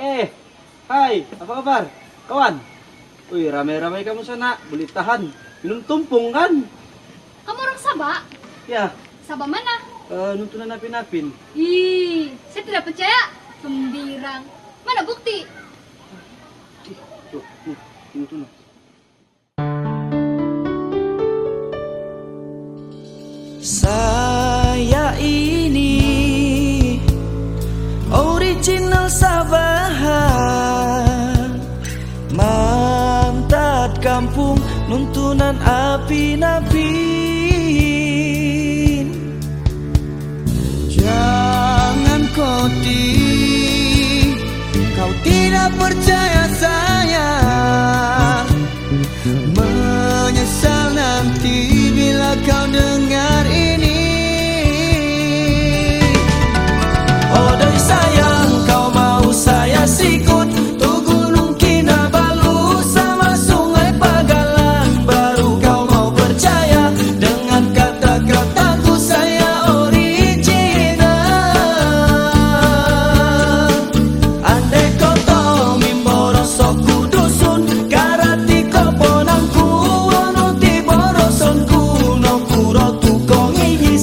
Eh, hai, apa kabar? Kawan? Wih, ramai-ramai kamu sana. Boleh tahan. Minum tumpung kan? Kamu orang Sabah? Ya, Sabah mana? eh, nuntunan napin-napin. Ih, saya tidak percaya. Gembirang. Mana bukti? Ih, Tuh, nih, nuntunan. Nuntunan api-napi Jangan koti Kau tidak percaya saya Menyesal nanti bila kau dengar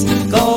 Go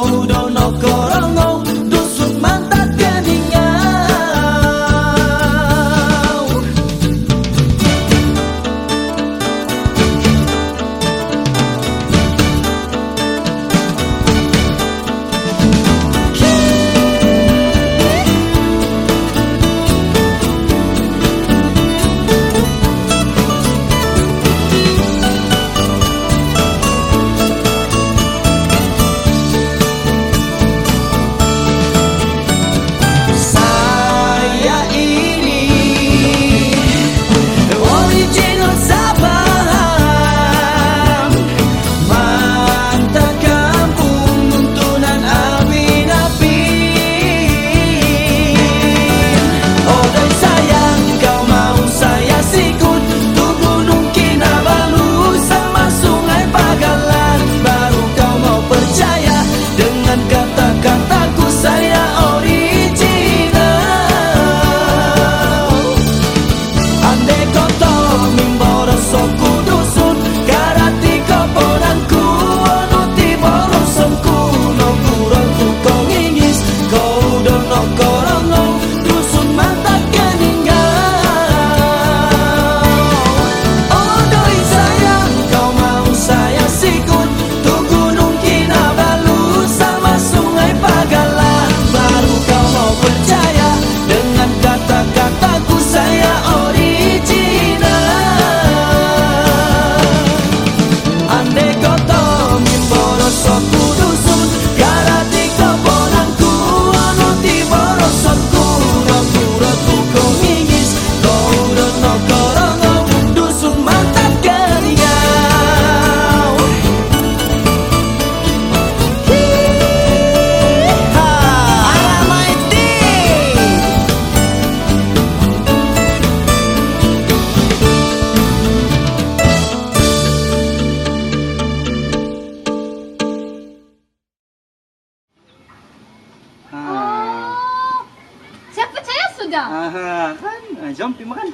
sudah. aha, kan? Ah, jom, pergi makan.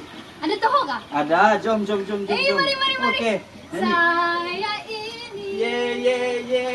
Ada tahu gak? Ada, jom, jom, jom, jom. Eh, mari, mari, mari. Oke. nyanyi. Saya ini. Ye, ye, ye.